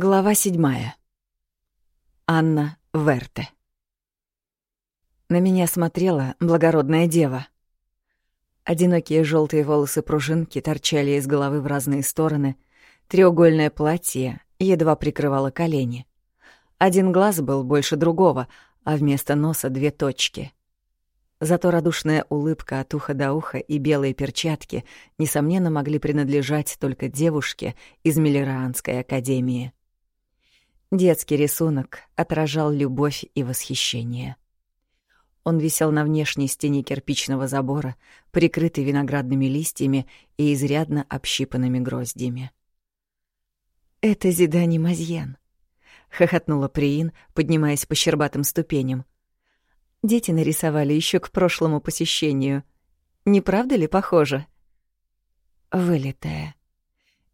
Глава седьмая. Анна Верте. На меня смотрела благородная дева. Одинокие желтые волосы-пружинки торчали из головы в разные стороны, треугольное платье едва прикрывало колени. Один глаз был больше другого, а вместо носа две точки. Зато радушная улыбка от уха до уха и белые перчатки, несомненно, могли принадлежать только девушке из Миллеранской академии. Детский рисунок отражал любовь и восхищение. Он висел на внешней стене кирпичного забора, прикрытый виноградными листьями и изрядно общипанными гроздьями. «Это Зидани Мазьен», — хохотнула Приин, поднимаясь по щербатым ступеням. «Дети нарисовали еще к прошлому посещению. Не правда ли похоже?» «Вылитая».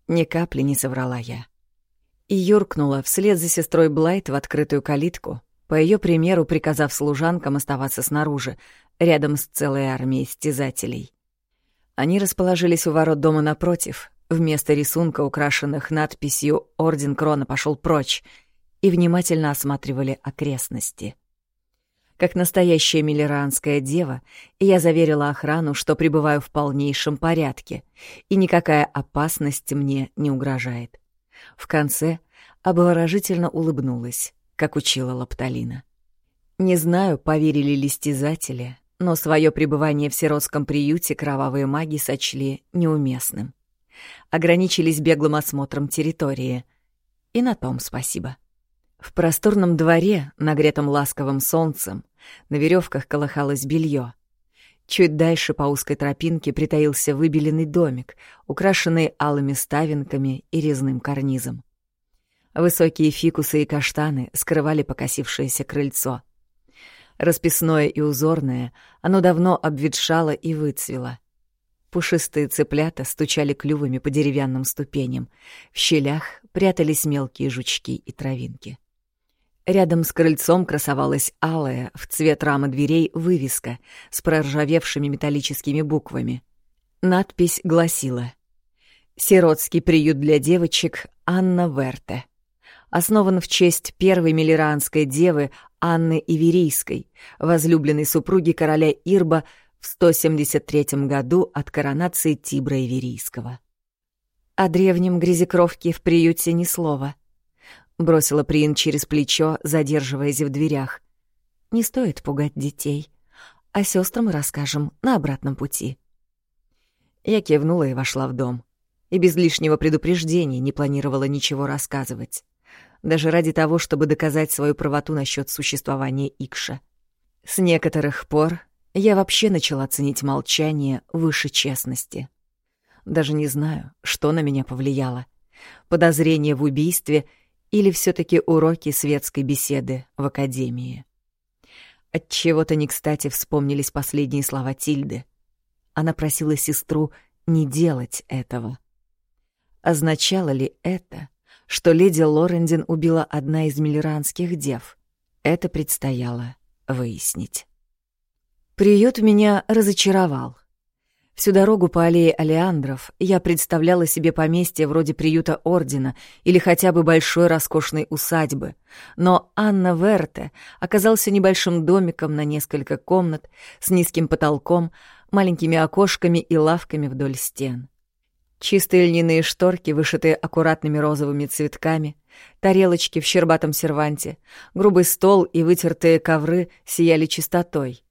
Ни капли не соврала я и юркнула вслед за сестрой Блайт в открытую калитку, по ее примеру приказав служанкам оставаться снаружи, рядом с целой армией стязателей. Они расположились у ворот дома напротив, вместо рисунка, украшенных надписью «Орден Крона пошел прочь», и внимательно осматривали окрестности. Как настоящая миллеранская дева, я заверила охрану, что пребываю в полнейшем порядке, и никакая опасность мне не угрожает. В конце обворожительно улыбнулась, как учила Лапталина. Не знаю, поверили ли стязатели, но свое пребывание в сиротском приюте кровавые маги сочли неуместным. Ограничились беглым осмотром территории. И на том спасибо. В просторном дворе, нагретом ласковым солнцем, на веревках колыхалось белье. Чуть дальше по узкой тропинке притаился выбеленный домик, украшенный алыми ставинками и резным карнизом. Высокие фикусы и каштаны скрывали покосившееся крыльцо. Расписное и узорное, оно давно обветшало и выцвело. Пушистые цыплята стучали клювами по деревянным ступеням, в щелях прятались мелкие жучки и травинки. Рядом с крыльцом красовалась алая в цвет рамы дверей вывеска с проржавевшими металлическими буквами. Надпись гласила «Сиротский приют для девочек Анна Верте. Основан в честь первой миллеранской девы Анны Иверийской, возлюбленной супруги короля Ирба в 173 году от коронации Тибра Иверийского». О древнем грязекровке в приюте ни слова — Бросила Прин через плечо, задерживаясь в дверях. Не стоит пугать детей. А сестрам расскажем на обратном пути. Я кивнула и вошла в дом. И без лишнего предупреждения не планировала ничего рассказывать. Даже ради того, чтобы доказать свою правоту насчет существования Икша. С некоторых пор я вообще начала ценить молчание выше честности. Даже не знаю, что на меня повлияло. Подозрение в убийстве — или все таки уроки светской беседы в академии. От чего то не кстати вспомнились последние слова Тильды. Она просила сестру не делать этого. Означало ли это, что леди Лорендин убила одна из миллеранских дев? Это предстояло выяснить. Приют меня разочаровал. Всю дорогу по аллее Алеандров я представляла себе поместье вроде приюта Ордена или хотя бы большой роскошной усадьбы. Но Анна Верте оказался небольшим домиком на несколько комнат с низким потолком, маленькими окошками и лавками вдоль стен. Чистые льняные шторки, вышитые аккуратными розовыми цветками, тарелочки в щербатом серванте, грубый стол и вытертые ковры сияли чистотой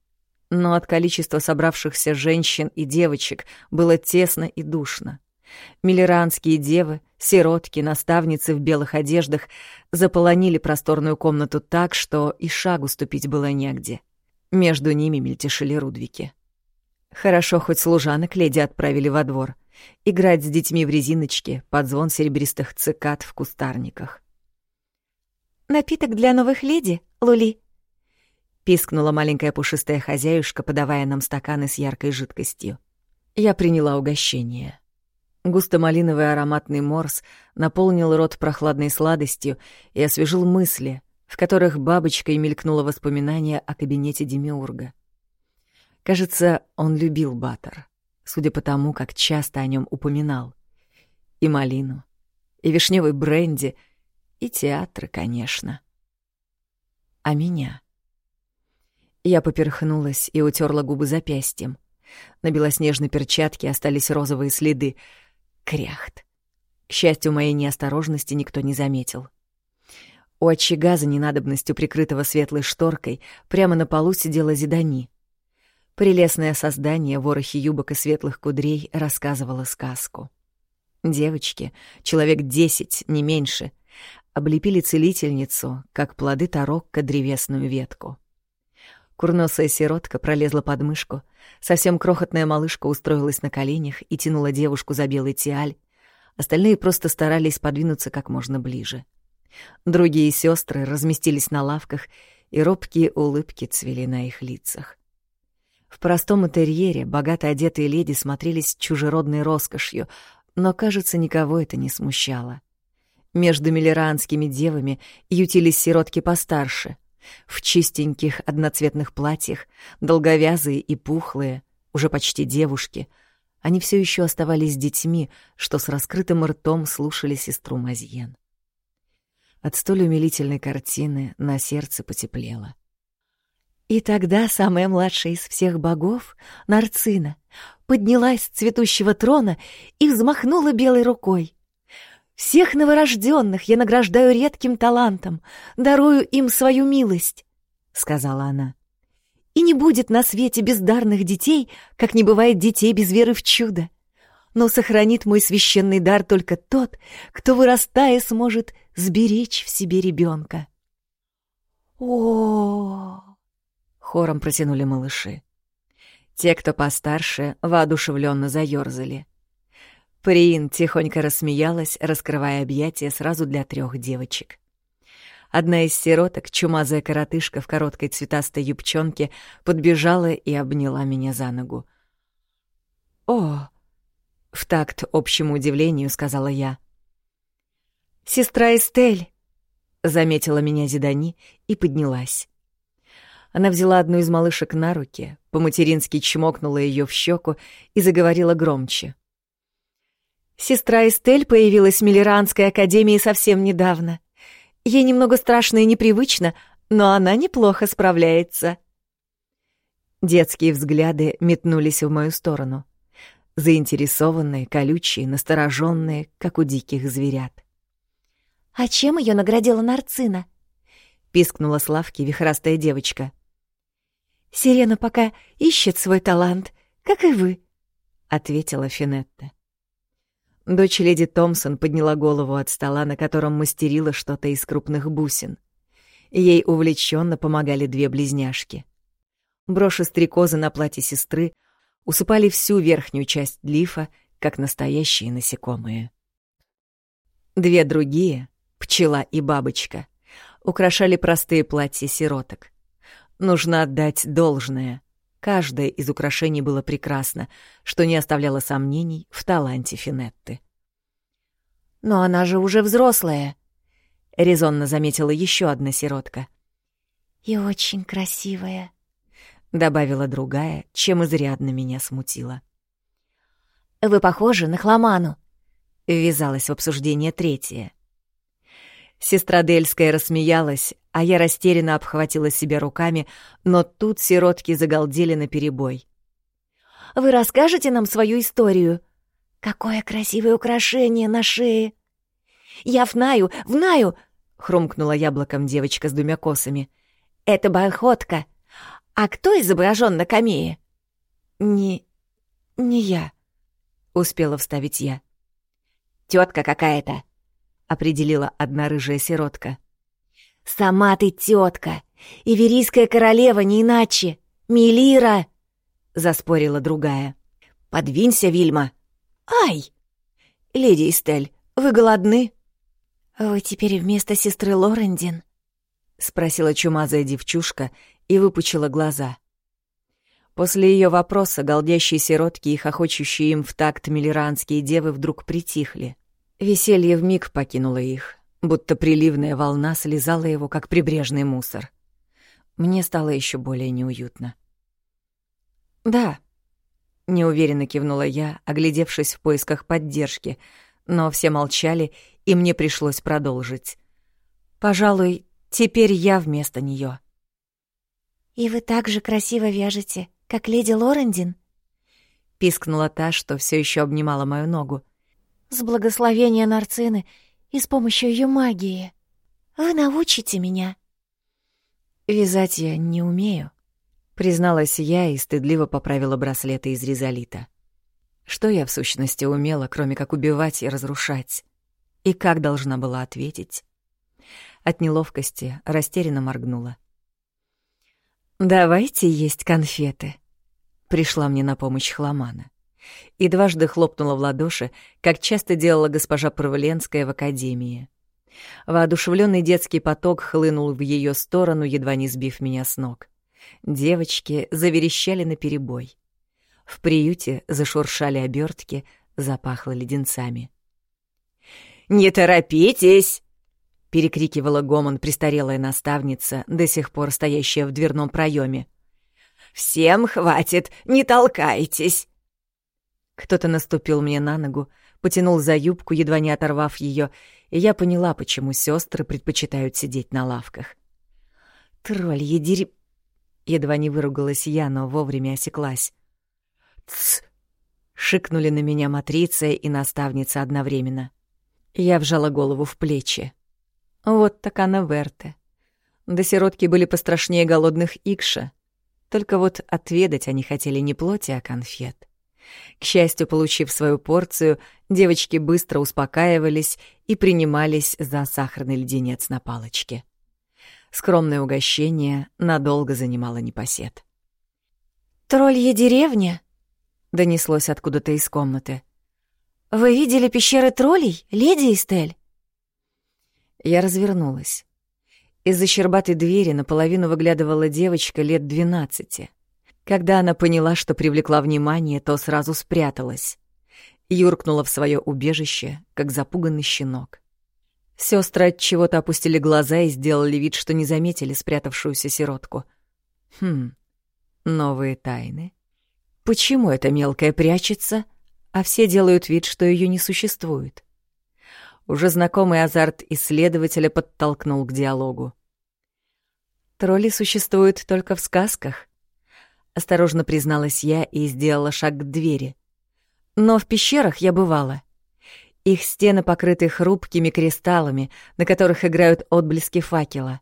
но от количества собравшихся женщин и девочек было тесно и душно. Миллеранские девы, сиротки, наставницы в белых одеждах заполонили просторную комнату так, что и шагу ступить было негде. Между ними мельтешили рудвики. Хорошо, хоть служанок леди отправили во двор. Играть с детьми в резиночке под звон серебристых цикад в кустарниках. «Напиток для новых леди, Лули?» Пискнула маленькая пушистая хозяюшка, подавая нам стаканы с яркой жидкостью. Я приняла угощение. Густо-малиновый ароматный морс наполнил рот прохладной сладостью и освежил мысли, в которых бабочкой мелькнуло воспоминание о кабинете Демиурга. Кажется, он любил Баттер, судя по тому, как часто о нем упоминал. И малину, и вишневый бренди, И театры, конечно. А меня? Я поперхнулась и утерла губы запястьем. На белоснежной перчатке остались розовые следы. Кряхт. К счастью, моей неосторожности никто не заметил. У очага за ненадобностью, прикрытого светлой шторкой, прямо на полу сидела Зидани. Прелестное создание ворохи юбок и светлых кудрей рассказывало сказку. Девочки, человек десять, не меньше, облепили целительницу, как плоды тарокко древесную ветку. Курносая сиротка пролезла под мышку, совсем крохотная малышка устроилась на коленях и тянула девушку за белый тиаль, остальные просто старались подвинуться как можно ближе. Другие сестры разместились на лавках, и робкие улыбки цвели на их лицах. В простом интерьере богато одетые леди смотрелись чужеродной роскошью, но, кажется, никого это не смущало. Между милеранскими девами ютились сиротки постарше, в чистеньких одноцветных платьях, долговязые и пухлые, уже почти девушки. Они все еще оставались детьми, что с раскрытым ртом слушали сестру Мазьен. От столь умилительной картины на сердце потеплело. И тогда самая младшая из всех богов, Нарцина, поднялась с цветущего трона и взмахнула белой рукой. «Всех новорожденных я награждаю редким талантом, дарую им свою милость», — сказала она. «И не будет на свете бездарных детей, как не бывает детей без веры в чудо но сохранит мой священный дар только тот, кто, вырастая, сможет сберечь в себе ребенка. О, хором протянули малыши. Те, кто постарше, воодушевленно заерзали. Приин тихонько рассмеялась, раскрывая объятия сразу для трех девочек. Одна из сироток, чумазая коротышка в короткой цветастой юбчонке, подбежала и обняла меня за ногу. «О, в такт общему удивлению сказала я. «Сестра Эстель!» — заметила меня Зидани и поднялась. Она взяла одну из малышек на руки, по-матерински чмокнула ее в щеку и заговорила громче. «Сестра Эстель появилась в Миллеранской академии совсем недавно. Ей немного страшно и непривычно, но она неплохо справляется». Детские взгляды метнулись в мою сторону заинтересованные, колючие, настороженные, как у диких зверят. «А чем ее наградила Нарцина?» — пискнула с лавки вихрастая девочка. «Сирена пока ищет свой талант, как и вы», — ответила Финетта. Дочь леди Томпсон подняла голову от стола, на котором мастерила что-то из крупных бусин. Ей увлеченно помогали две близняшки. Броши стрекозы на платье сестры усыпали всю верхнюю часть лифа, как настоящие насекомые. Две другие, пчела и бабочка, украшали простые платья сироток. Нужно отдать должное. Каждое из украшений было прекрасно, что не оставляло сомнений в таланте Финетты. «Но она же уже взрослая», — резонно заметила еще одна сиротка. «И очень красивая», добавила другая, чем изрядно меня смутило. «Вы похожи на Хламану», — ввязалась в обсуждение третья. Сестра Дельская рассмеялась, а я растерянно обхватила себя руками, но тут сиротки загалдели наперебой. «Вы расскажете нам свою историю?» «Какое красивое украшение на шее!» «Я внаю, внаю!» — хрумкнула яблоком девочка с двумя косами. «Это бархотка!» «А кто изображен на камее?» «Не... не я», — успела вставить я. «Тетка какая-то», — определила одна рыжая сиротка. «Сама ты тетка! Иверийская королева не иначе! Милира!» — заспорила другая. «Подвинься, Вильма!» «Ай!» «Леди Эстель, вы голодны?» «Вы теперь вместо сестры Лорендин?» — спросила чумазая девчушка и выпучила глаза. После ее вопроса голдящие сиротки и хохочущие им в такт милеранские девы вдруг притихли. Веселье вмиг покинуло их, будто приливная волна слезала его, как прибрежный мусор. Мне стало еще более неуютно. «Да», — неуверенно кивнула я, оглядевшись в поисках поддержки, но все молчали, и мне пришлось продолжить. Пожалуй, теперь я вместо нее. «И вы так же красиво вяжете, как леди Лорендин?» — пискнула та, что все еще обнимала мою ногу. «С благословения Нарцины и с помощью ее магии. Вы научите меня?» «Вязать я не умею», — призналась я и стыдливо поправила браслеты из резолита. Что я в сущности умела, кроме как убивать и разрушать? И как должна была ответить? От неловкости растерянно моргнула. «Давайте есть конфеты», — пришла мне на помощь Хламана. И дважды хлопнула в ладоши, как часто делала госпожа Провленская в академии. Воодушевленный детский поток хлынул в ее сторону, едва не сбив меня с ног. Девочки заверещали наперебой. В приюте зашуршали обертки, запахло леденцами. «Не торопитесь!» — перекрикивала гомон престарелая наставница, до сих пор стоящая в дверном проеме. «Всем хватит, не толкайтесь!» Кто-то наступил мне на ногу, потянул за юбку, едва не оторвав ее, и я поняла, почему сестры предпочитают сидеть на лавках. «Троллье дерь...» Едва не выругалась я, но вовремя осеклась. «Тсс!» — шикнули на меня матрица и наставница одновременно. Я вжала голову в плечи. Вот так она Верте. До сиротки были пострашнее голодных Икша. Только вот отведать они хотели не плоти, а конфет. К счастью, получив свою порцию, девочки быстро успокаивались и принимались за сахарный леденец на палочке. Скромное угощение надолго занимало непосед. «Троллья деревня?» — донеслось откуда-то из комнаты. «Вы видели пещеры троллей, леди Эстель?» Я развернулась. Из-за щербатой двери наполовину выглядывала девочка лет двенадцати. Когда она поняла, что привлекла внимание, то сразу спряталась. Юркнула в свое убежище, как запуганный щенок. Сестры от чего-то опустили глаза и сделали вид, что не заметили спрятавшуюся сиротку. Хм, новые тайны. Почему эта мелкая прячется, а все делают вид, что ее не существует? Уже знакомый азарт исследователя подтолкнул к диалогу. Тролли существуют только в сказках, Осторожно призналась я и сделала шаг к двери. Но в пещерах я бывала. Их стены покрыты хрупкими кристаллами, на которых играют отблески факела.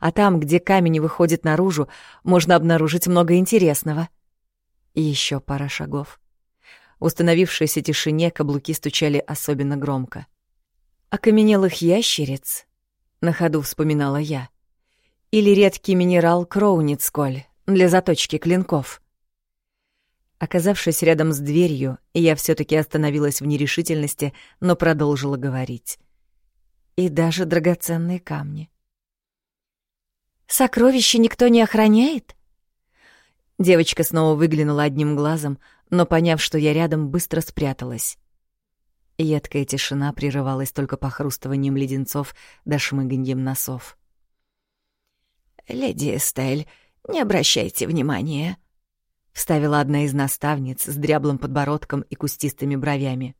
А там, где камень выходит наружу, можно обнаружить много интересного. Еще пара шагов. В установившейся тишине каблуки стучали особенно громко. «Окаменелых ящериц?» — на ходу вспоминала я. «Или редкий минерал Кроуницколь, для заточки клинков. Оказавшись рядом с дверью, я все таки остановилась в нерешительности, но продолжила говорить. И даже драгоценные камни. «Сокровища никто не охраняет?» Девочка снова выглянула одним глазом, но, поняв, что я рядом, быстро спряталась. Едкая тишина прерывалась только похрустыванием леденцов да шмыганьем носов. «Леди Эстель, не обращайте внимания», — вставила одна из наставниц с дряблым подбородком и кустистыми бровями.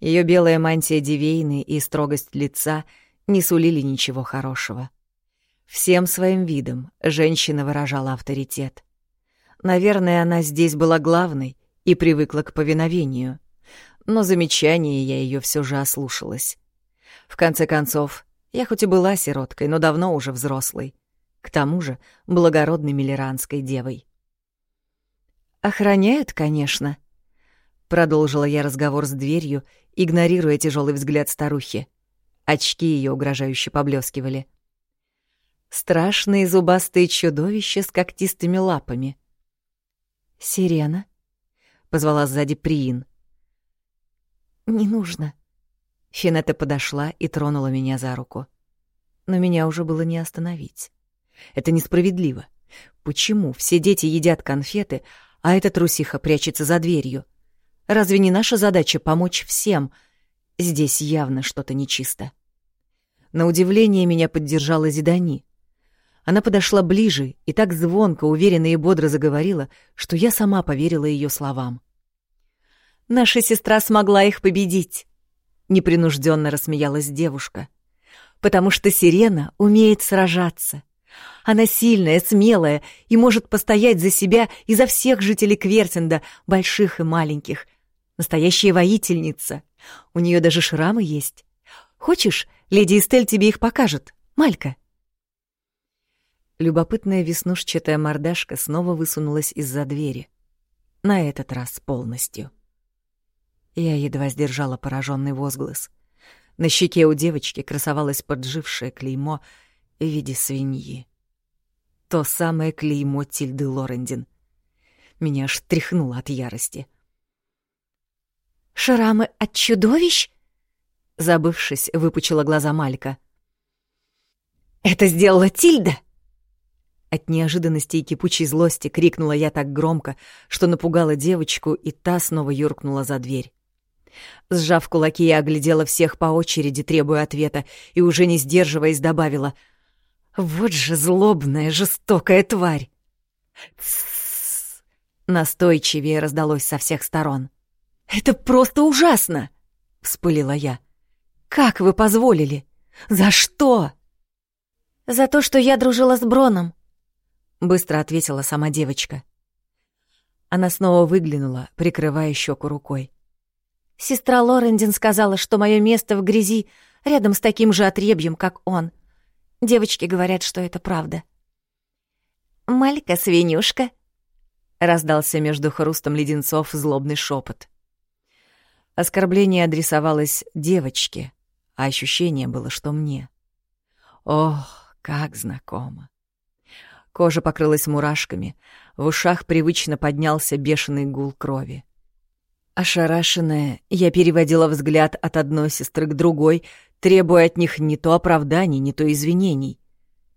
Ее белая мантия Дивейны и строгость лица не сулили ничего хорошего. Всем своим видом женщина выражала авторитет. Наверное, она здесь была главной и привыкла к повиновению. Но замечание я ее все же ослушалась. В конце концов, я хоть и была сироткой, но давно уже взрослой к тому же благородной милеранской девой. «Охраняют, конечно», — продолжила я разговор с дверью, игнорируя тяжелый взгляд старухи. Очки ее угрожающе поблескивали. Страшные зубастые чудовища с когтистыми лапами. «Сирена?» — позвала сзади Приин. «Не нужно». Финетта подошла и тронула меня за руку. Но меня уже было не остановить. Это несправедливо. Почему все дети едят конфеты, а эта трусиха прячется за дверью? Разве не наша задача помочь всем? Здесь явно что-то нечисто. На удивление меня поддержала Зидани. Она подошла ближе и так звонко, уверенно и бодро заговорила, что я сама поверила ее словам. «Наша сестра смогла их победить!» Непринужденно рассмеялась девушка. потому что сирена умеет сражаться. Она сильная, смелая и может постоять за себя и за всех жителей Квертинда, больших и маленьких. Настоящая воительница. У нее даже шрамы есть. Хочешь, леди Эстель тебе их покажет, Малька?» Любопытная веснушчатая мордашка снова высунулась из-за двери. На этот раз полностью. Я едва сдержала пораженный возглас. На щеке у девочки красовалось поджившее клеймо в виде свиньи. То самое клеймо Тильды Лорендин. Меня аж тряхнуло от ярости. «Шрамы от чудовищ?» Забывшись, выпучила глаза Малька. «Это сделала Тильда!» От неожиданности и кипучей злости крикнула я так громко, что напугала девочку, и та снова юркнула за дверь. Сжав кулаки, я оглядела всех по очереди, требуя ответа, и уже не сдерживаясь добавила «Вот же злобная, жестокая тварь!» «Тссс!» — настойчивее раздалось со всех сторон. «Это просто ужасно!» — вспылила я. «Как вы позволили? За что?» «За то, что я дружила с Броном», — быстро ответила сама девочка. Она снова выглянула, прикрывая щеку рукой. Сестра Лорендин сказала, что мое место в грязи рядом с таким же отребьем, как он. Девочки говорят, что это правда. «Малька-свинюшка», — раздался между хрустом леденцов злобный шепот. Оскорбление адресовалось девочке, а ощущение было, что мне. Ох, как знакомо. Кожа покрылась мурашками, в ушах привычно поднялся бешеный гул крови. Ошарашенная, я переводила взгляд от одной сестры к другой, требуя от них не то оправданий, не то извинений.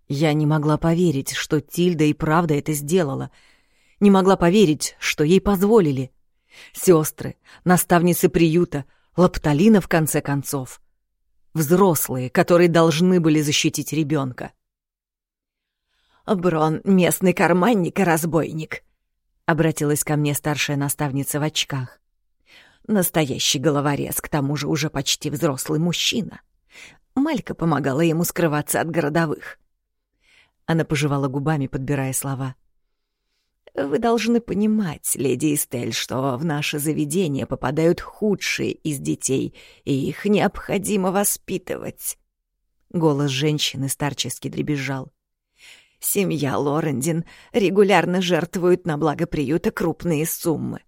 Я не могла поверить, что Тильда и правда это сделала. Не могла поверить, что ей позволили. Сестры, наставницы приюта, Лапталина, в конце концов. Взрослые, которые должны были защитить ребенка. «Брон — местный карманник и разбойник», — обратилась ко мне старшая наставница в очках. Настоящий головорез, к тому же уже почти взрослый мужчина. Малька помогала ему скрываться от городовых. Она пожевала губами, подбирая слова. «Вы должны понимать, леди Эстель, что в наше заведение попадают худшие из детей, и их необходимо воспитывать». Голос женщины старчески дребезжал. «Семья Лорендин регулярно жертвует на благо приюта крупные суммы.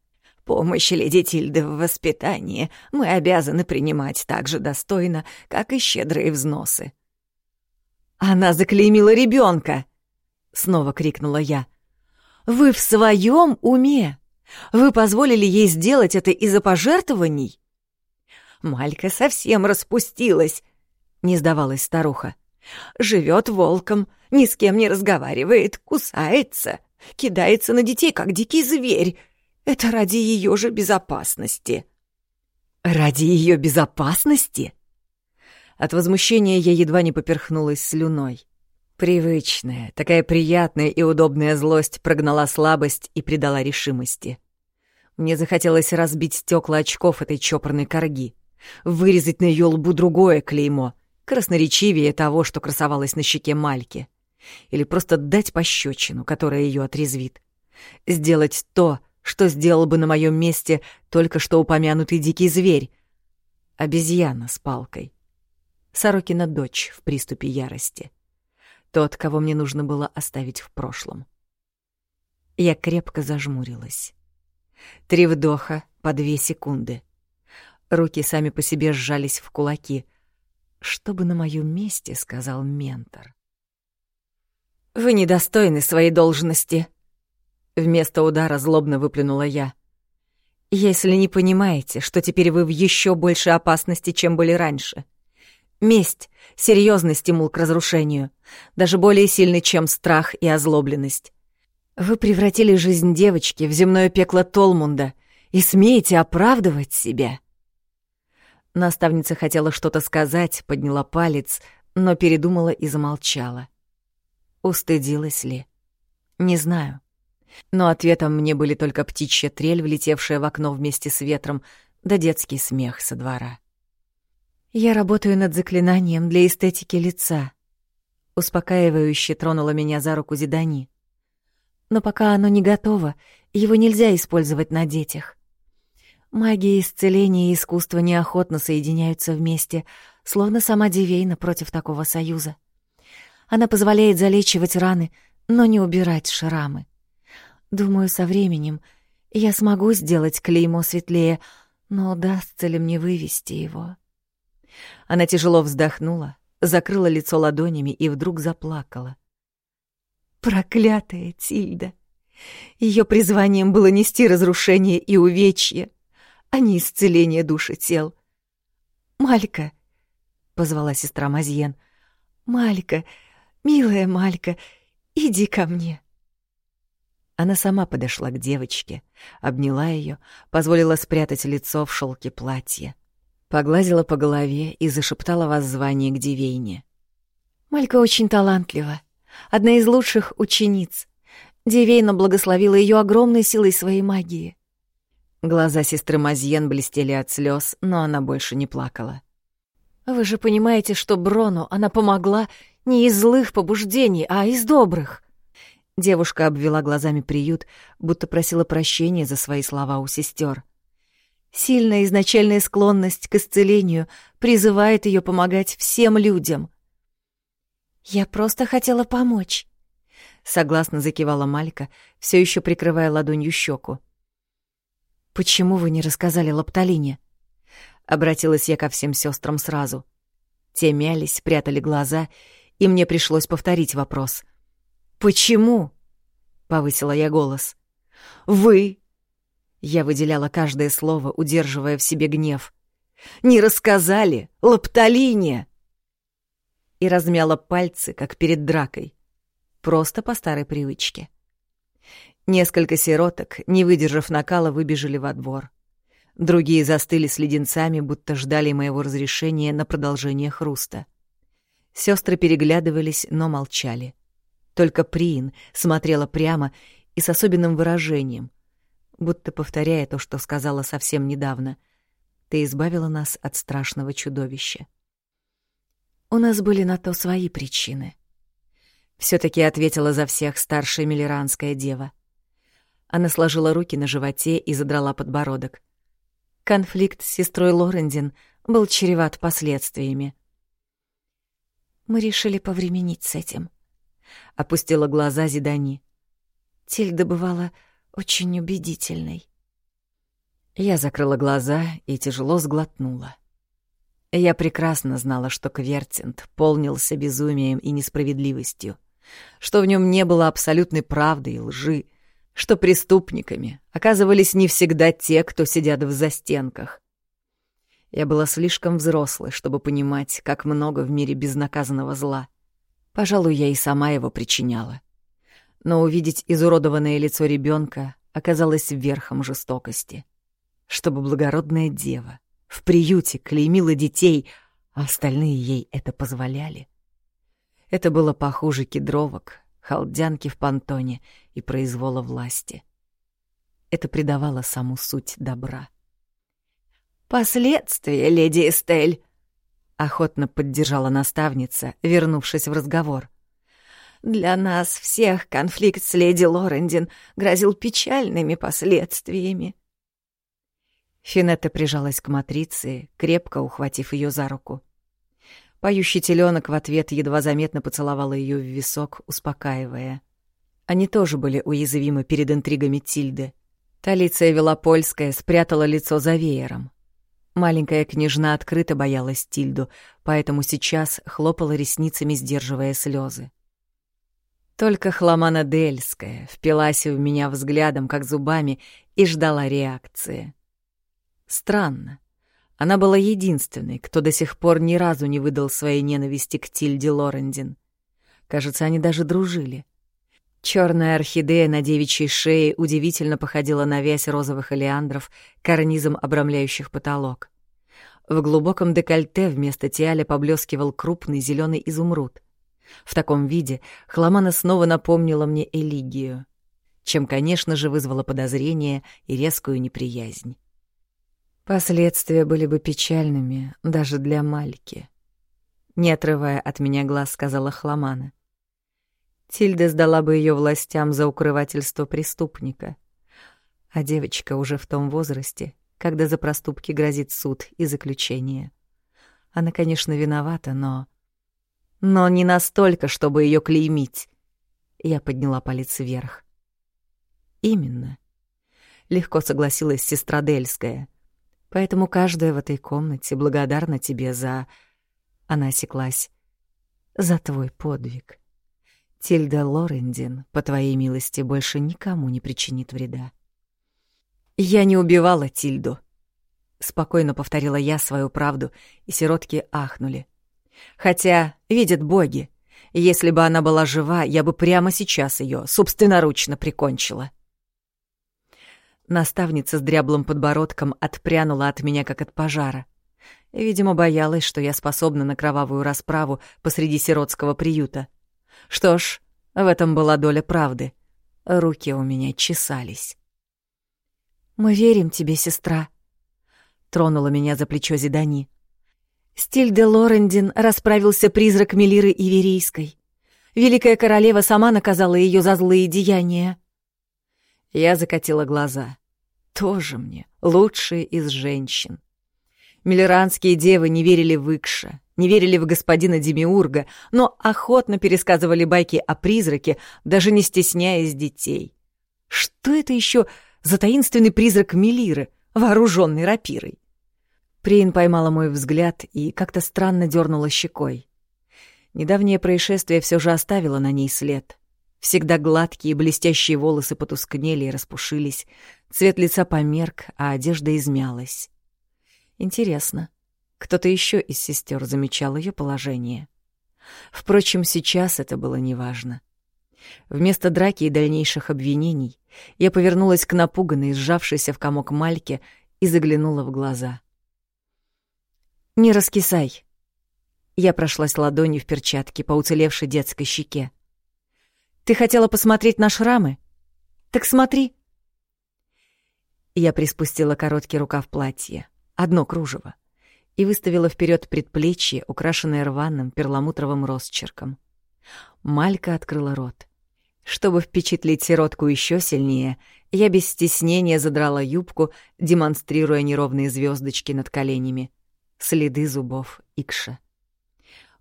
Помощь леди Тильды в воспитании мы обязаны принимать так же достойно, как и щедрые взносы. «Она заклеймила ребенка!» — снова крикнула я. «Вы в своем уме? Вы позволили ей сделать это из-за пожертвований?» «Малька совсем распустилась», — не сдавалась старуха. «Живет волком, ни с кем не разговаривает, кусается, кидается на детей, как дикий зверь, это ради ее же безопасности. Ради ее безопасности? От возмущения я едва не поперхнулась слюной. Привычная, такая приятная и удобная злость прогнала слабость и придала решимости. Мне захотелось разбить стекла очков этой чопорной корги, вырезать на ее лбу другое клеймо, красноречивее того, что красовалось на щеке Мальки, или просто дать пощечину, которая ее отрезвит. Сделать то, что сделал бы на моем месте только что упомянутый дикий зверь? Обезьяна с палкой. Сорокина дочь в приступе ярости. Тот, кого мне нужно было оставить в прошлом. Я крепко зажмурилась. Три вдоха по две секунды. Руки сами по себе сжались в кулаки. «Что бы на моем месте?» — сказал ментор. «Вы недостойны своей должности», Вместо удара злобно выплюнула я. «Если не понимаете, что теперь вы в еще большей опасности, чем были раньше. Месть — серьезный стимул к разрушению, даже более сильный, чем страх и озлобленность. Вы превратили жизнь девочки в земное пекло Толмунда и смеете оправдывать себя». Наставница хотела что-то сказать, подняла палец, но передумала и замолчала. Устыдилась ли? Не знаю. Но ответом мне были только птичья трель, влетевшая в окно вместе с ветром, да детский смех со двора. Я работаю над заклинанием для эстетики лица. Успокаивающе тронула меня за руку Зидани. Но пока оно не готово, его нельзя использовать на детях. Магия исцеления и искусство неохотно соединяются вместе, словно сама Дивейна против такого союза. Она позволяет залечивать раны, но не убирать шрамы. Думаю, со временем я смогу сделать клеймо светлее, но удастся ли мне вывести его? Она тяжело вздохнула, закрыла лицо ладонями и вдруг заплакала. Проклятая Тильда! Ее призванием было нести разрушение и увечье, а не исцеление души тел. «Малька!» — позвала сестра Мазьен. «Малька, милая Малька, иди ко мне!» Она сама подошла к девочке, обняла ее, позволила спрятать лицо в шелке платья. Погладила по голове и зашептала воззвание к Дивейне. «Малька очень талантлива, одна из лучших учениц. Дивейна благословила ее огромной силой своей магии». Глаза сестры Мазьен блестели от слез, но она больше не плакала. «Вы же понимаете, что Брону она помогла не из злых побуждений, а из добрых». Девушка обвела глазами приют, будто просила прощения за свои слова у сестер. Сильная изначальная склонность к исцелению призывает ее помогать всем людям. «Я просто хотела помочь», — согласно закивала Малька, все еще прикрывая ладонью щеку. «Почему вы не рассказали Лапталине?» Обратилась я ко всем сестрам сразу. Те мялись, прятали глаза, и мне пришлось повторить вопрос. «Почему?» — повысила я голос. «Вы я выделяла каждое слово, удерживая в себе гнев. «Не рассказали! Лапталине!» И размяла пальцы, как перед дракой. Просто по старой привычке. Несколько сироток, не выдержав накала, выбежали во двор. Другие застыли с леденцами, будто ждали моего разрешения на продолжение хруста. Сестры переглядывались, но молчали. Только Приин смотрела прямо и с особенным выражением — будто повторяя то, что сказала совсем недавно. Ты избавила нас от страшного чудовища. У нас были на то свои причины. все таки ответила за всех старшая милеранская дева. Она сложила руки на животе и задрала подбородок. Конфликт с сестрой Лорендин был чреват последствиями. Мы решили повременить с этим. Опустила глаза Зидани. Тильда бывала очень убедительной. Я закрыла глаза и тяжело сглотнула. Я прекрасно знала, что Квертинт полнился безумием и несправедливостью, что в нем не было абсолютной правды и лжи, что преступниками оказывались не всегда те, кто сидят в застенках. Я была слишком взрослой, чтобы понимать, как много в мире безнаказанного зла. Пожалуй, я и сама его причиняла но увидеть изуродованное лицо ребенка оказалось верхом жестокости. Чтобы благородная дева в приюте клеймила детей, а остальные ей это позволяли. Это было похуже кедровок, халдянки в понтоне и произвола власти. Это придавало саму суть добра. «Последствия, леди Эстель!» — охотно поддержала наставница, вернувшись в разговор. Для нас всех конфликт с леди Лорендин грозил печальными последствиями. Финетта прижалась к матрице, крепко ухватив ее за руку. Поющий теленок в ответ едва заметно поцеловал ее в висок, успокаивая. Они тоже были уязвимы перед интригами Тильды. Талиция Велопольская спрятала лицо за веером. Маленькая княжна открыто боялась Тильду, поэтому сейчас хлопала ресницами, сдерживая слезы. Только Хламана Дельская впилась в меня взглядом, как зубами, и ждала реакции. Странно. Она была единственной, кто до сих пор ни разу не выдал своей ненависти к Тильде Лорендин. Кажется, они даже дружили. Черная орхидея на девичьей шее удивительно походила на вязь розовых олеандров, карнизом обрамляющих потолок. В глубоком декольте вместо тиаля поблескивал крупный зеленый изумруд — в таком виде Хламана снова напомнила мне Элигию, чем, конечно же, вызвала подозрение и резкую неприязнь. Последствия были бы печальными даже для Мальки. Не отрывая от меня глаз, сказала Хламана. Тильда сдала бы ее властям за укрывательство преступника. А девочка уже в том возрасте, когда за проступки грозит суд и заключение. Она, конечно, виновата, но... Но не настолько, чтобы ее клеймить. Я подняла палец вверх. Именно. Легко согласилась сестра Дельская. Поэтому каждая в этой комнате благодарна тебе за... Она осеклась. За твой подвиг. Тильда Лорендин, по твоей милости, больше никому не причинит вреда. Я не убивала Тильду. Спокойно повторила я свою правду, и сиротки ахнули. Хотя, видят боги, если бы она была жива, я бы прямо сейчас ее собственноручно прикончила. Наставница с дряблым подбородком отпрянула от меня, как от пожара. Видимо, боялась, что я способна на кровавую расправу посреди сиротского приюта. Что ж, в этом была доля правды. Руки у меня чесались. «Мы верим тебе, сестра», — тронула меня за плечо Зидани. «Стиль де Лорендин расправился призрак Мелиры Иверийской. Великая королева сама наказала ее за злые деяния». Я закатила глаза. Тоже мне, лучшие из женщин. Миллеранские девы не верили в Икша, не верили в господина Демиурга, но охотно пересказывали байки о призраке, даже не стесняясь детей. Что это еще за таинственный призрак Мелиры, вооруженный рапирой? Прин поймала мой взгляд и как-то странно дернула щекой. Недавнее происшествие все же оставило на ней след. Всегда гладкие блестящие волосы потускнели и распушились, цвет лица померк, а одежда измялась. Интересно, кто-то еще из сестер замечал ее положение. Впрочем, сейчас это было неважно. Вместо драки и дальнейших обвинений я повернулась к напуганной, сжавшейся в комок Мальке и заглянула в глаза. «Не раскисай!» Я прошлась ладонью в перчатке по уцелевшей детской щеке. «Ты хотела посмотреть на шрамы? Так смотри!» Я приспустила короткий рукав платья, одно кружево и выставила вперед предплечье, украшенное рваным перламутровым росчерком. Малька открыла рот. Чтобы впечатлить сиротку еще сильнее, я без стеснения задрала юбку, демонстрируя неровные звездочки над коленями. Следы зубов Икша.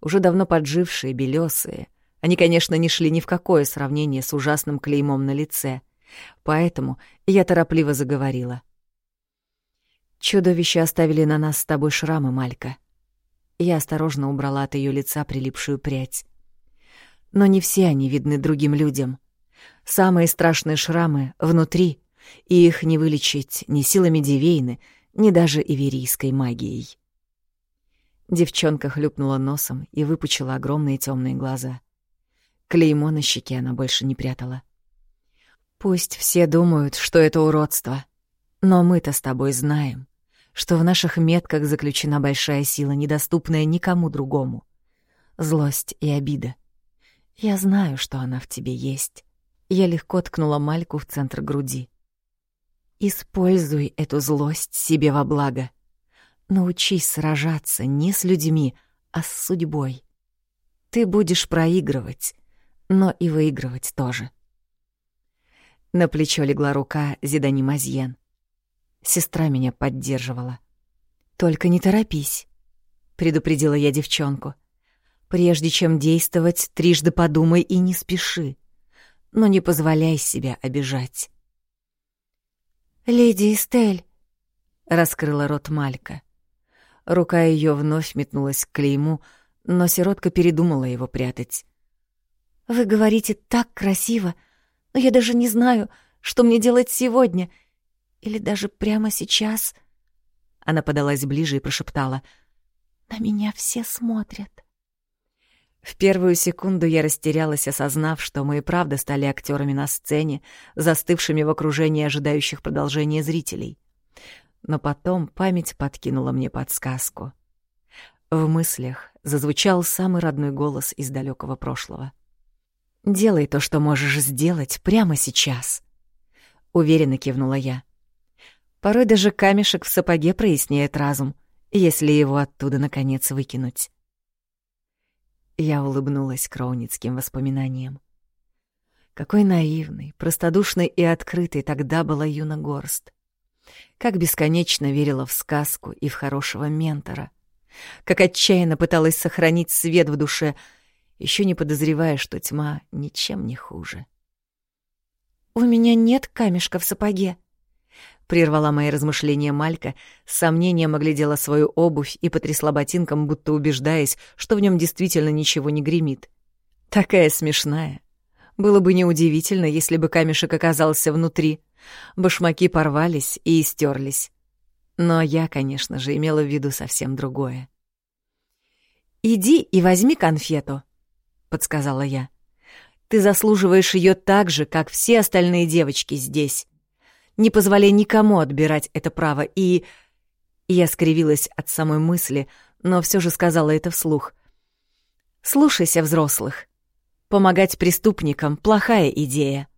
Уже давно поджившие, белесые. Они, конечно, не шли ни в какое сравнение с ужасным клеймом на лице. Поэтому я торопливо заговорила. Чудовища оставили на нас с тобой шрамы, Малька. Я осторожно убрала от ее лица прилипшую прядь. Но не все они видны другим людям. Самые страшные шрамы внутри, и их не вылечить ни силами Дивейны, ни даже иверийской магией. Девчонка хлюпнула носом и выпучила огромные темные глаза. Клеймо на щеке она больше не прятала. «Пусть все думают, что это уродство, но мы-то с тобой знаем, что в наших метках заключена большая сила, недоступная никому другому. Злость и обида. Я знаю, что она в тебе есть. Я легко ткнула Мальку в центр груди. Используй эту злость себе во благо. Научись сражаться не с людьми, а с судьбой. Ты будешь проигрывать, но и выигрывать тоже. На плечо легла рука Зидани Мазьен. Сестра меня поддерживала. «Только не торопись», — предупредила я девчонку. «Прежде чем действовать, трижды подумай и не спеши. Но не позволяй себя обижать». «Леди Эстель», — раскрыла рот Малька. Рука ее вновь метнулась к клейму, но сиротка передумала его прятать. «Вы говорите так красиво, но я даже не знаю, что мне делать сегодня — или даже прямо сейчас...» Она подалась ближе и прошептала. «На меня все смотрят». В первую секунду я растерялась, осознав, что мы и правда стали актерами на сцене, застывшими в окружении ожидающих продолжения зрителей. Но потом память подкинула мне подсказку. В мыслях зазвучал самый родной голос из далекого прошлого. «Делай то, что можешь сделать прямо сейчас», — уверенно кивнула я. Порой даже камешек в сапоге проясняет разум, если его оттуда, наконец, выкинуть. Я улыбнулась кроуницким воспоминаниям. Какой наивный, простодушный и открытый тогда была Юна Горст. Как бесконечно верила в сказку и в хорошего ментора. Как отчаянно пыталась сохранить свет в душе, еще не подозревая, что тьма ничем не хуже. «У меня нет камешка в сапоге», — прервала мои размышления Малька, с сомнением оглядела свою обувь и потрясла ботинком, будто убеждаясь, что в нем действительно ничего не гремит. Такая смешная. Было бы неудивительно, если бы камешек оказался внутри. Башмаки порвались и истерлись. Но я, конечно же, имела в виду совсем другое. «Иди и возьми конфету», — подсказала я. Ты заслуживаешь ее так же, как все остальные девочки здесь. Не позволяй никому отбирать это право, и... Я скривилась от самой мысли, но все же сказала это вслух. «Слушайся взрослых. Помогать преступникам — плохая идея».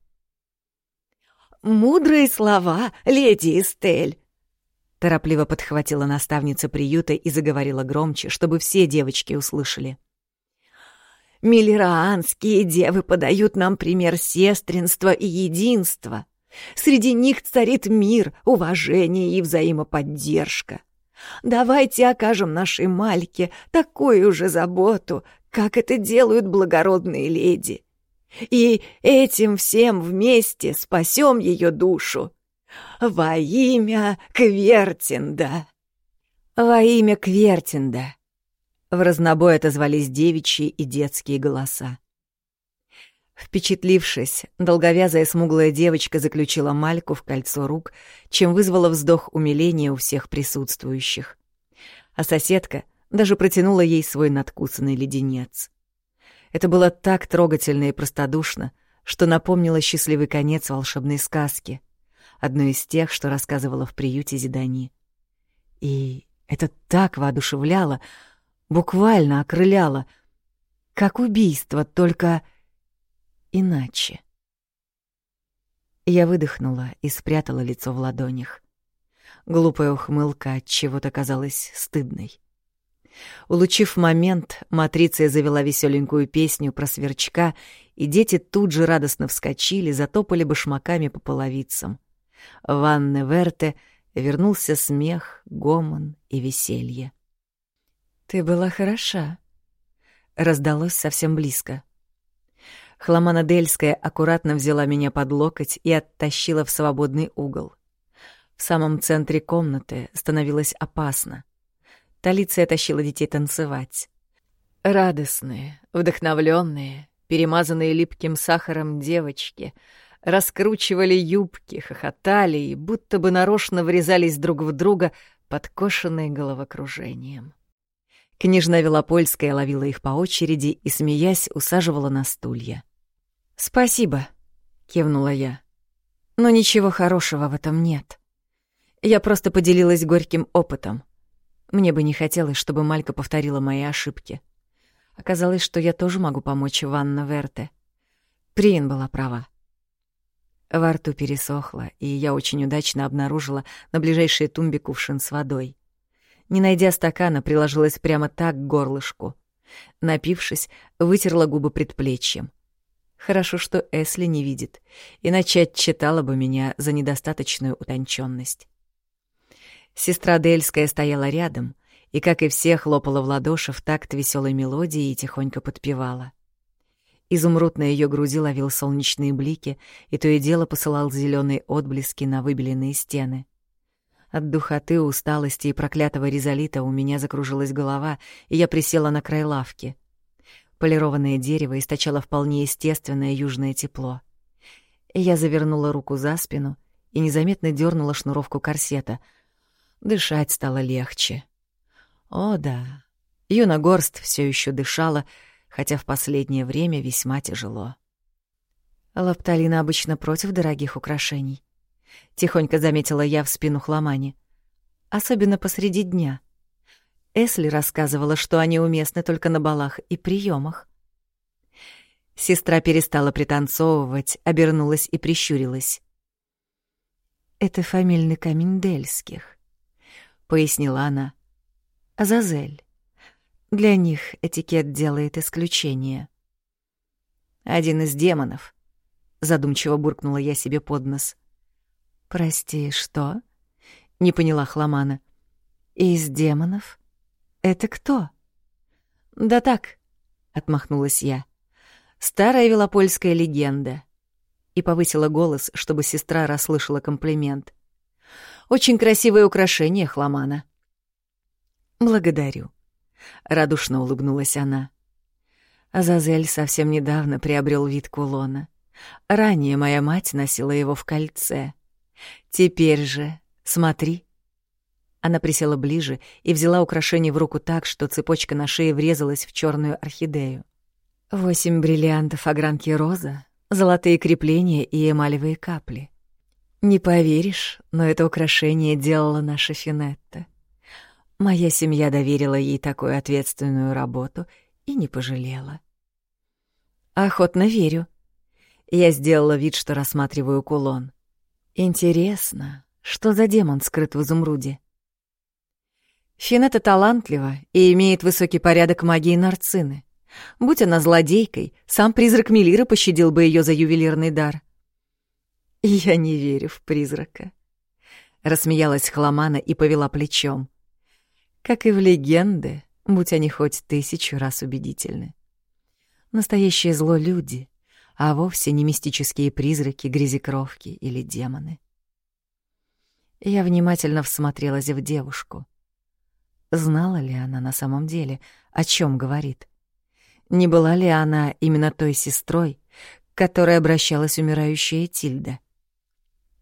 «Мудрые слова, леди Эстель!» Торопливо подхватила наставница приюта и заговорила громче, чтобы все девочки услышали. Миллераанские девы подают нам пример сестринства и единства. Среди них царит мир, уважение и взаимоподдержка. Давайте окажем нашей Мальке такую же заботу, как это делают благородные леди. И этим всем вместе спасем ее душу. Во имя Квертинда. Во имя Квертинда. В разнобой отозвались девичьи и детские голоса. Впечатлившись, долговязая смуглая девочка заключила Мальку в кольцо рук, чем вызвала вздох умиления у всех присутствующих. А соседка даже протянула ей свой надкусанный леденец. Это было так трогательно и простодушно, что напомнило счастливый конец волшебной сказки, одной из тех, что рассказывала в приюте Зидани. И это так воодушевляло, буквально окрыляла. Как убийство, только иначе. Я выдохнула и спрятала лицо в ладонях. Глупая ухмылка от чего-то казалась стыдной. Улучив момент, Матриция завела веселенькую песню про сверчка, и дети тут же радостно вскочили, затопали башмаками по половицам. В Анне Верте вернулся смех, гомон и веселье. «Ты была хороша», — раздалось совсем близко. Хламана Дельская аккуратно взяла меня под локоть и оттащила в свободный угол. В самом центре комнаты становилось опасно. Талиция тащила детей танцевать. Радостные, вдохновленные, перемазанные липким сахаром девочки раскручивали юбки, хохотали и будто бы нарочно врезались друг в друга, подкошенные головокружением. Княжна Велопольская ловила их по очереди и, смеясь, усаживала на стулья. «Спасибо», — кивнула я. «Но ничего хорошего в этом нет. Я просто поделилась горьким опытом. Мне бы не хотелось, чтобы Малька повторила мои ошибки. Оказалось, что я тоже могу помочь Ванна Верте. Приин была права. Во рту пересохло, и я очень удачно обнаружила на ближайшей тумбе кувшин с водой. Не найдя стакана, приложилась прямо так к горлышку. Напившись, вытерла губы предплечьем. Хорошо, что Эсли не видит, иначе отчитала бы меня за недостаточную утонченность. Сестра Дельская стояла рядом и, как и все, хлопала в ладоши в такт веселой мелодии и тихонько подпевала. Изумруд на ее груди ловил солнечные блики и то и дело посылал зеленые отблески на выбеленные стены. От духоты, усталости и проклятого резолита у меня закружилась голова, и я присела на край лавки. Полированное дерево источало вполне естественное южное тепло. Я завернула руку за спину и незаметно дернула шнуровку корсета. Дышать стало легче. О да, Юна Горст все еще дышала, хотя в последнее время весьма тяжело. Лапталина обычно против дорогих украшений. — тихонько заметила я в спину Хламани. «Особенно посреди дня. Эсли рассказывала, что они уместны только на балах и приемах. Сестра перестала пританцовывать, обернулась и прищурилась. Это фамильный камень Дельских, — пояснила она. Азазель. Для них этикет делает исключение. Один из демонов, — задумчиво буркнула я себе под нос. «Прости, что?» — не поняла Хламана. «Из демонов? Это кто?» «Да так», — отмахнулась я. «Старая велопольская легенда». И повысила голос, чтобы сестра расслышала комплимент. «Очень красивое украшение, Хламана». «Благодарю», — радушно улыбнулась она. Азазель совсем недавно приобрел вид кулона. Ранее моя мать носила его в кольце. Теперь же, смотри. Она присела ближе и взяла украшение в руку так, что цепочка на шее врезалась в черную орхидею. Восемь бриллиантов огранки роза, золотые крепления и эмалевые капли. Не поверишь, но это украшение делала наша Финетта. Моя семья доверила ей такую ответственную работу и не пожалела. Охотно верю. Я сделала вид, что рассматриваю кулон. Интересно, что за демон скрыт в изумруде? Финета талантлива и имеет высокий порядок магии нарцины. Будь она злодейкой, сам призрак Мелира пощадил бы ее за ювелирный дар. «Я не верю в призрака», — рассмеялась Хламана и повела плечом. «Как и в легенды, будь они хоть тысячу раз убедительны. Настоящее зло — люди, а вовсе не мистические призраки, грязекровки или демоны». Я внимательно всмотрелась в девушку. Знала ли она на самом деле, о чем говорит? Не была ли она именно той сестрой, к которой обращалась умирающая Тильда?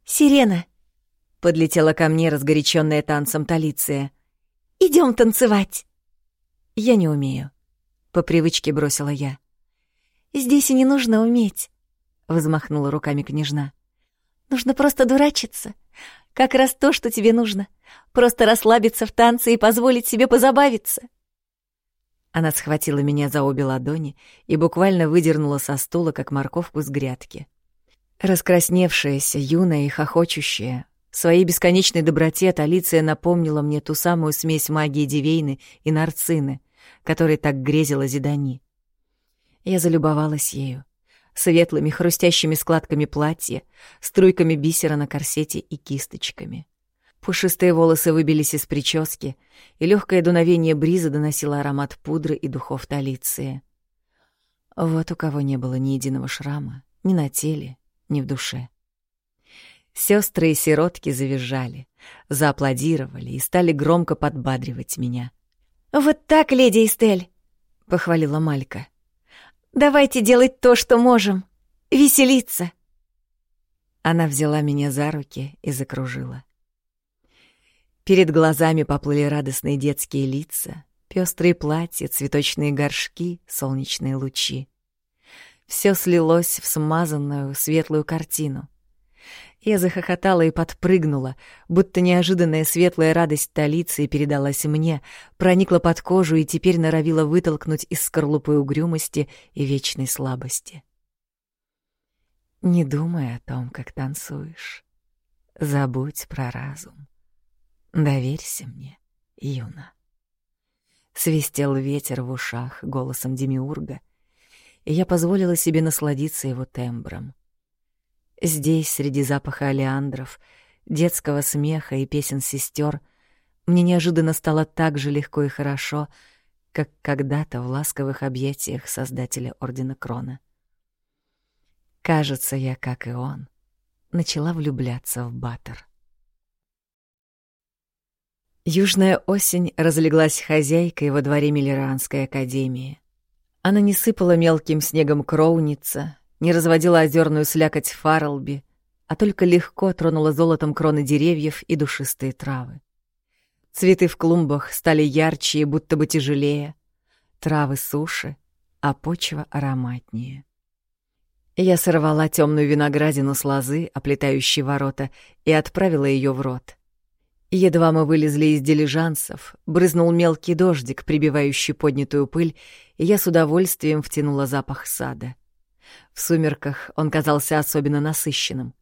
«Сирена!» — подлетела ко мне разгоряченная танцем Талиция. «Идем танцевать!» «Я не умею», — по привычке бросила я. «Здесь и не нужно уметь», — взмахнула руками княжна. «Нужно просто дурачиться. Как раз то, что тебе нужно. Просто расслабиться в танце и позволить себе позабавиться». Она схватила меня за обе ладони и буквально выдернула со стула, как морковку с грядки. Раскрасневшаяся, юная и хохочущая, в своей бесконечной доброте Талиция напомнила мне ту самую смесь магии Дивейны и Нарцины, которой так грезила Зидани. Я залюбовалась ею, светлыми хрустящими складками платья, струйками бисера на корсете и кисточками. Пушистые волосы выбились из прически, и легкое дуновение бриза доносило аромат пудры и духов Талиции. Вот у кого не было ни единого шрама, ни на теле, ни в душе. Сестры и сиротки завизжали, зааплодировали и стали громко подбадривать меня. «Вот так, леди Эстель!» — похвалила Малька. «Давайте делать то, что можем. Веселиться!» Она взяла меня за руки и закружила. Перед глазами поплыли радостные детские лица, пестрые платья, цветочные горшки, солнечные лучи. Все слилось в смазанную, светлую картину. Я захохотала и подпрыгнула, будто неожиданная светлая радость столицы передалась мне, проникла под кожу и теперь норовила вытолкнуть из скорлупы угрюмости и вечной слабости. Не думай о том, как танцуешь. Забудь про разум. Доверься мне, Юна. Свистел ветер в ушах голосом Демиурга, и я позволила себе насладиться его тембром. Здесь, среди запаха олеандров, детского смеха и песен сестер, мне неожиданно стало так же легко и хорошо, как когда-то в ласковых объятиях создателя Ордена Крона. Кажется, я, как и он, начала влюбляться в Баттер. Южная осень разлеглась хозяйкой во дворе Миллеранской академии. Она не сыпала мелким снегом кроуница, не разводила озерную слякоть Фарлби, а только легко тронула золотом кроны деревьев и душистые травы. Цветы в клумбах стали ярче и будто бы тяжелее, травы суше, а почва ароматнее. Я сорвала темную виноградину с лозы, оплетающей ворота, и отправила ее в рот. Едва мы вылезли из дилижансов, брызнул мелкий дождик, прибивающий поднятую пыль, и я с удовольствием втянула запах сада. В сумерках он казался особенно насыщенным.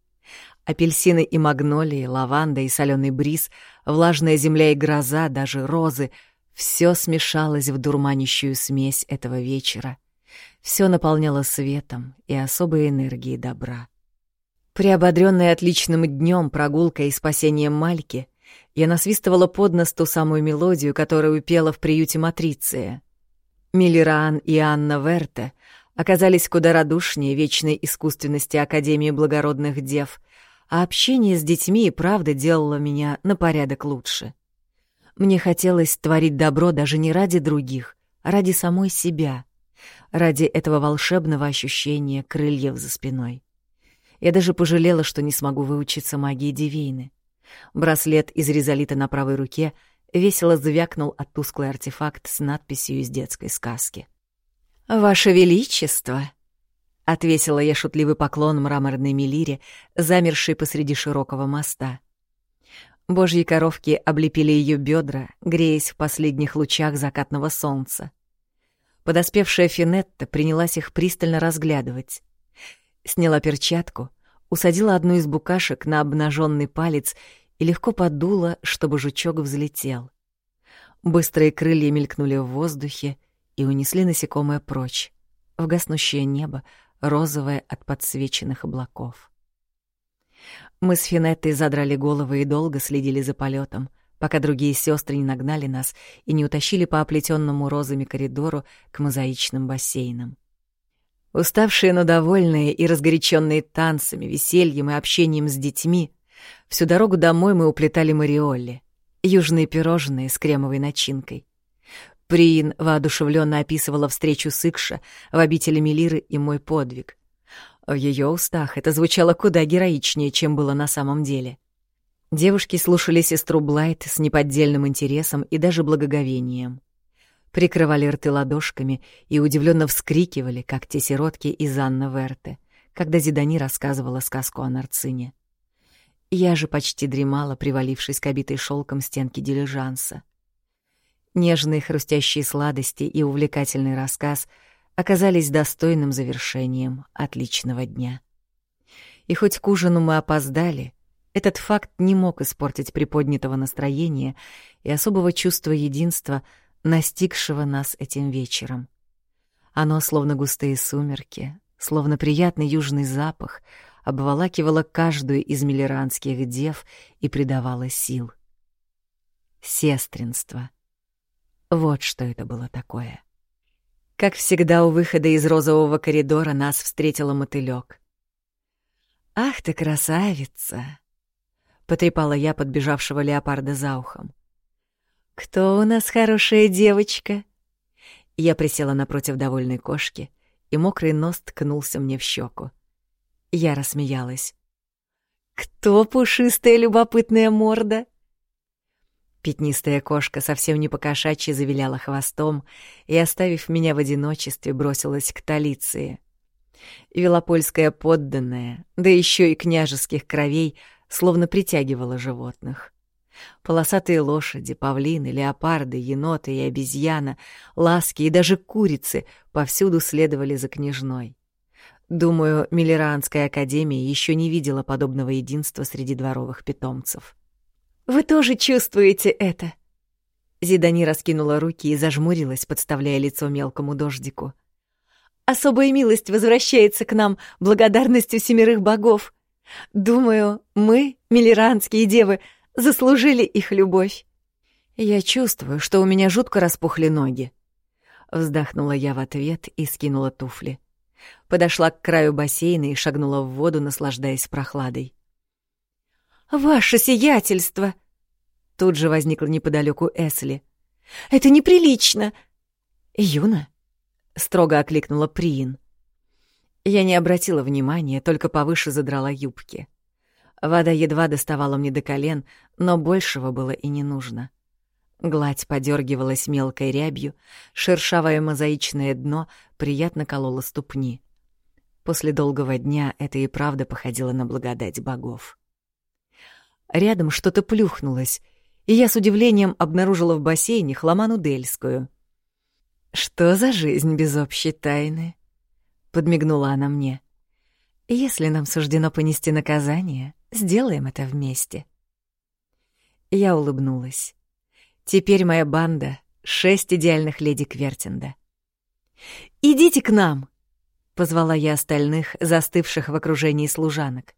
Апельсины и магнолии, лаванда и соленый бриз, влажная земля и гроза, даже розы — все смешалось в дурманящую смесь этого вечера. Все наполняло светом и особой энергией добра. Приободрённая отличным днем, прогулкой и спасением Мальки, я насвистывала под нос ту самую мелодию, которую пела в приюте Матриция. Миллеран и Анна Верте оказались куда радушнее вечной искусственности Академии благородных дев — а общение с детьми и правда делало меня на порядок лучше. Мне хотелось творить добро даже не ради других, а ради самой себя, ради этого волшебного ощущения крыльев за спиной. Я даже пожалела, что не смогу выучиться магии Дивейны. Браслет из резолита на правой руке весело звякнул от тусклый артефакт с надписью из детской сказки. «Ваше Величество!» Отвесила я шутливый поклон мраморной Мелире, замершей посреди широкого моста. Божьи коровки облепили ее бедра, греясь в последних лучах закатного солнца. Подоспевшая Финетта принялась их пристально разглядывать. Сняла перчатку, усадила одну из букашек на обнаженный палец и легко подула, чтобы жучок взлетел. Быстрые крылья мелькнули в воздухе и унесли насекомое прочь, в гаснущее небо, розовое от подсвеченных облаков. Мы с Финеттой задрали головы и долго следили за полетом, пока другие сестры не нагнали нас и не утащили по оплетенному розами коридору к мозаичным бассейнам. Уставшие, но довольные и разгоряченные танцами, весельем и общением с детьми, всю дорогу домой мы уплетали мариолли, южные пирожные с кремовой начинкой. Приин воодушевленно описывала встречу с Икша в обители Мелиры и мой подвиг. В ее устах это звучало куда героичнее, чем было на самом деле. Девушки слушали сестру Блайт с неподдельным интересом и даже благоговением. Прикрывали рты ладошками и удивленно вскрикивали, как те сиротки из Анны Верте, когда Зидани рассказывала сказку о Нарцине. Я же почти дремала, привалившись к обитой шелком стенке дилижанса. Нежные хрустящие сладости и увлекательный рассказ оказались достойным завершением отличного дня. И хоть к ужину мы опоздали, этот факт не мог испортить приподнятого настроения и особого чувства единства, настигшего нас этим вечером. Оно, словно густые сумерки, словно приятный южный запах, обволакивало каждую из миллеранских дев и придавало сил. Сестринство — вот что это было такое. Как всегда, у выхода из розового коридора нас встретила мотылёк. «Ах ты красавица!» — потрепала я подбежавшего леопарда за ухом. «Кто у нас хорошая девочка?» Я присела напротив довольной кошки, и мокрый нос ткнулся мне в щеку. Я рассмеялась. «Кто пушистая любопытная морда?» Пятнистая кошка совсем не покошачьи завиляла хвостом и, оставив меня в одиночестве, бросилась к Талиции. Велопольская подданная, да еще и княжеских кровей, словно притягивала животных. Полосатые лошади, павлины, леопарды, еноты и обезьяна, ласки и даже курицы повсюду следовали за княжной. Думаю, Миллеранская академия еще не видела подобного единства среди дворовых питомцев. Вы тоже чувствуете это?» Зидани раскинула руки и зажмурилась, подставляя лицо мелкому дождику. «Особая милость возвращается к нам благодарностью семерых богов. Думаю, мы, миллеранские девы, заслужили их любовь». «Я чувствую, что у меня жутко распухли ноги». Вздохнула я в ответ и скинула туфли. Подошла к краю бассейна и шагнула в воду, наслаждаясь прохладой. «Ваше сиятельство!» Тут же возникла неподалеку Эсли. «Это неприлично!» «Юна?» — строго окликнула Приин. Я не обратила внимания, только повыше задрала юбки. Вода едва доставала мне до колен, но большего было и не нужно. Гладь подергивалась мелкой рябью, шершавое мозаичное дно приятно кололо ступни. После долгого дня это и правда походило на благодать богов. Рядом что-то плюхнулось, и я с удивлением обнаружила в бассейне хламану Дельскую. «Что за жизнь без общей тайны?» — подмигнула она мне. Если нам суждено понести наказание, сделаем это вместе. Я улыбнулась. Теперь моя банда — шесть идеальных леди Квертинда. «Идите к нам!» — позвала я остальных, застывших в окружении служанок.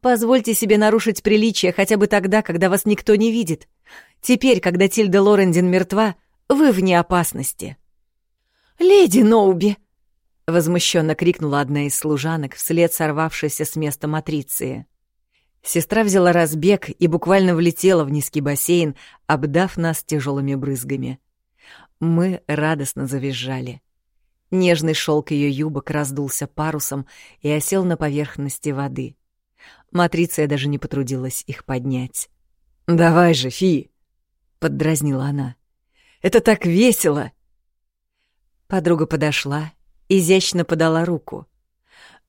«Позвольте себе нарушить приличие хотя бы тогда, когда вас никто не видит. Теперь, когда Тильда Лорендин мертва, вы вне опасности». «Леди Ноуби!» — возмущенно крикнула одна из служанок вслед сорвавшейся с места Матриции. Сестра взяла разбег и буквально влетела в низкий бассейн, обдав нас тяжелыми брызгами. Мы радостно завизжали. Нежный шелк ее юбок раздулся парусом и осел на поверхности воды. Матриция даже не потрудилась их поднять. «Давай же, Фи!» — поддразнила она. «Это так весело!» Подруга подошла, изящно подала руку.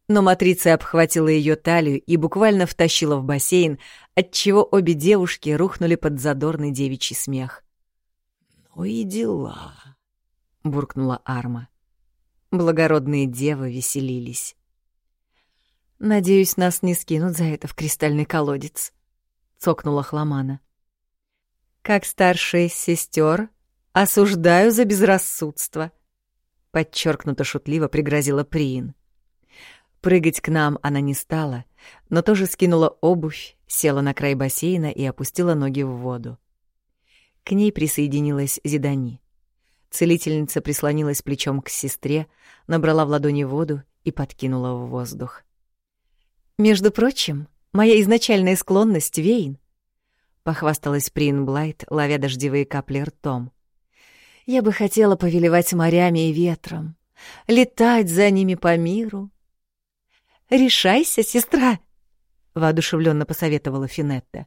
Но Матриция обхватила ее талию и буквально втащила в бассейн, отчего обе девушки рухнули под задорный девичий смех. «Ну и дела», — буркнула Арма. Благородные девы веселились. «Надеюсь, нас не скинут за это в кристальный колодец», — цокнула Хламана. «Как старшая сестер, осуждаю за безрассудство», — подчеркнуто шутливо пригрозила Приин. Прыгать к нам она не стала, но тоже скинула обувь, села на край бассейна и опустила ноги в воду. К ней присоединилась Зидани. Целительница прислонилась плечом к сестре, набрала в ладони воду и подкинула в воздух. «Между прочим, моя изначальная склонность — Вейн», — похвасталась Прин Блайт, ловя дождевые капли ртом. «Я бы хотела повелевать морями и ветром, летать за ними по миру, «Решайся, сестра!» — воодушевленно посоветовала Финетта.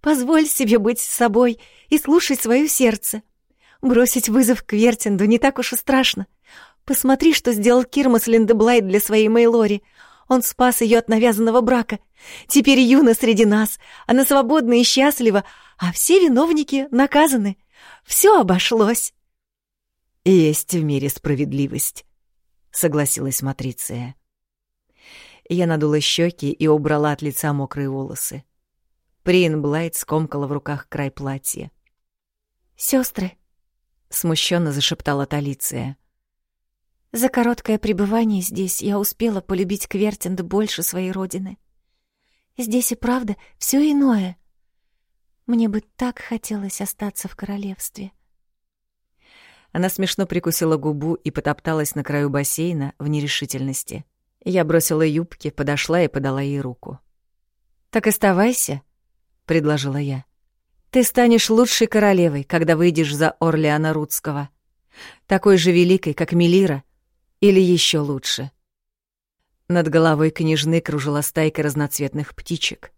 «Позволь себе быть собой и слушать свое сердце. Бросить вызов к Вертинду не так уж и страшно. Посмотри, что сделал Кирмас Линдеблайт для своей Мейлори. Он спас ее от навязанного брака. Теперь Юна среди нас. Она свободна и счастлива, а все виновники наказаны. Все обошлось». «Есть в мире справедливость», — согласилась Матриция. Я надула щеки и убрала от лица мокрые волосы. Прин Блайт скомкала в руках край платья. Сестры, смущенно зашептала Талиция. За короткое пребывание здесь я успела полюбить Квертинд больше своей родины. Здесь и правда все иное. Мне бы так хотелось остаться в королевстве. Она смешно прикусила губу и потопталась на краю бассейна в нерешительности. Я бросила юбки, подошла и подала ей руку. «Так оставайся», — предложила я. «Ты станешь лучшей королевой, когда выйдешь за Орлеана Рудского. Такой же великой, как Мелира, или еще лучше». Над головой княжны кружила стайка разноцветных птичек.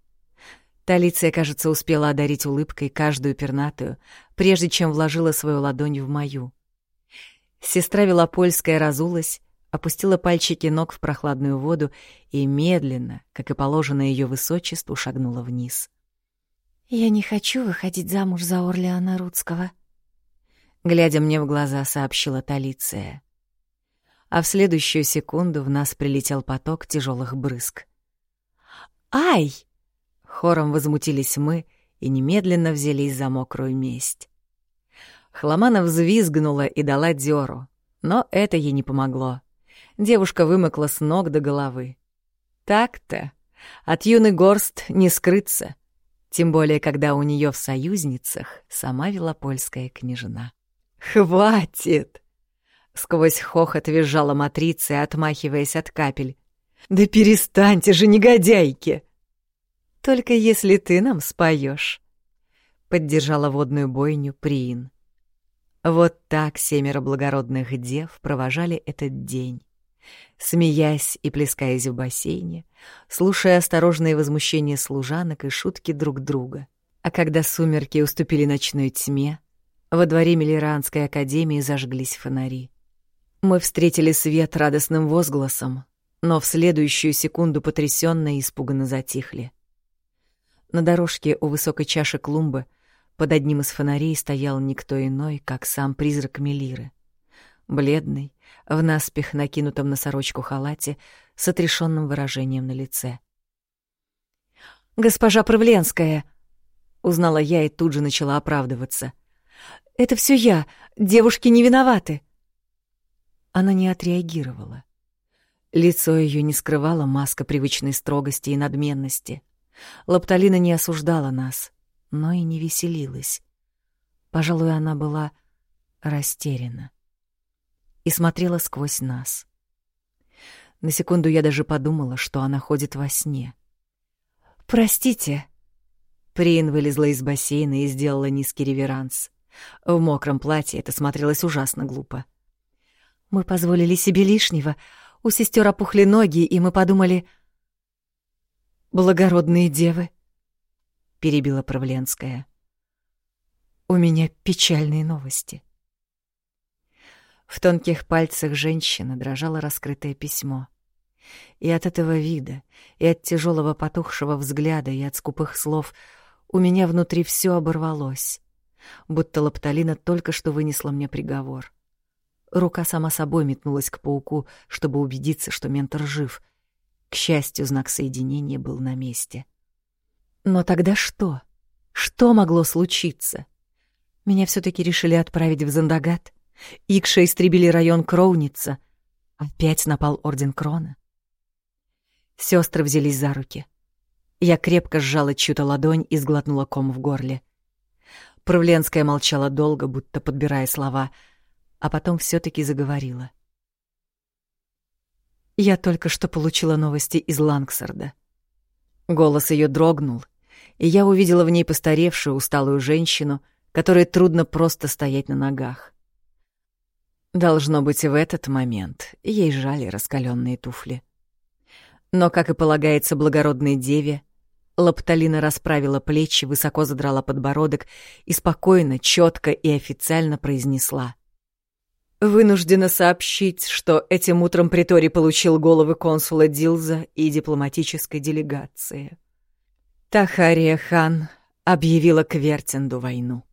Талиция, кажется, успела одарить улыбкой каждую пернатую, прежде чем вложила свою ладонь в мою. Сестра Велопольская разулась, опустила пальчики ног в прохладную воду и медленно, как и положено ее высочеству, шагнула вниз. «Я не хочу выходить замуж за Орлеана Рудского», — глядя мне в глаза, сообщила Талиция. А в следующую секунду в нас прилетел поток тяжелых брызг. «Ай!» — хором возмутились мы и немедленно взялись за мокрую месть. Хламана взвизгнула и дала дёру, но это ей не помогло. Девушка вымыкла с ног до головы. Так-то. От юный горст не скрыться. Тем более, когда у нее в союзницах сама Велопольская княжна. «Хватит!» Сквозь хохот визжала матрица, отмахиваясь от капель. «Да перестаньте же, негодяйки!» «Только если ты нам споешь», — поддержала водную бойню Приин. Вот так семеро благородных дев провожали этот день смеясь и плескаясь в бассейне, слушая осторожные возмущения служанок и шутки друг друга. А когда сумерки уступили ночной тьме, во дворе Миллеранской академии зажглись фонари. Мы встретили свет радостным возгласом, но в следующую секунду потрясённо и испуганно затихли. На дорожке у высокой чаши клумбы под одним из фонарей стоял никто иной, как сам призрак Мелиры. Бледный, в наспех накинутом на сорочку халате, с отрешенным выражением на лице. «Госпожа Правленская!» — узнала я и тут же начала оправдываться. «Это все я. Девушки не виноваты». Она не отреагировала. Лицо ее не скрывало маска привычной строгости и надменности. Лапталина не осуждала нас, но и не веселилась. Пожалуй, она была растеряна и смотрела сквозь нас. На секунду я даже подумала, что она ходит во сне. «Простите». Прин вылезла из бассейна и сделала низкий реверанс. В мокром платье это смотрелось ужасно глупо. «Мы позволили себе лишнего. У сестер опухли ноги, и мы подумали...» «Благородные девы», — перебила Правленская. «У меня печальные новости». В тонких пальцах женщины дрожало раскрытое письмо. И от этого вида, и от тяжелого потухшего взгляда, и от скупых слов у меня внутри все оборвалось, будто Лапталина только что вынесла мне приговор. Рука сама собой метнулась к пауку, чтобы убедиться, что ментор жив. К счастью, знак соединения был на месте. Но тогда что? Что могло случиться? Меня все таки решили отправить в Зандагат? Икша истребили район Кроуница. Опять напал Орден Крона. Сестры взялись за руки. Я крепко сжала чью-то ладонь и сглотнула ком в горле. Правленская молчала долго, будто подбирая слова, а потом все таки заговорила. Я только что получила новости из Лангсарда. Голос ее дрогнул, и я увидела в ней постаревшую, усталую женщину, которой трудно просто стоять на ногах. Должно быть, в этот момент ей жали раскаленные туфли. Но, как и полагается благородной деве, Лапталина расправила плечи, высоко задрала подбородок и спокойно, четко и официально произнесла. «Вынуждена сообщить, что этим утром Притори получил головы консула Дилза и дипломатической делегации. Тахария хан объявила Квертинду войну».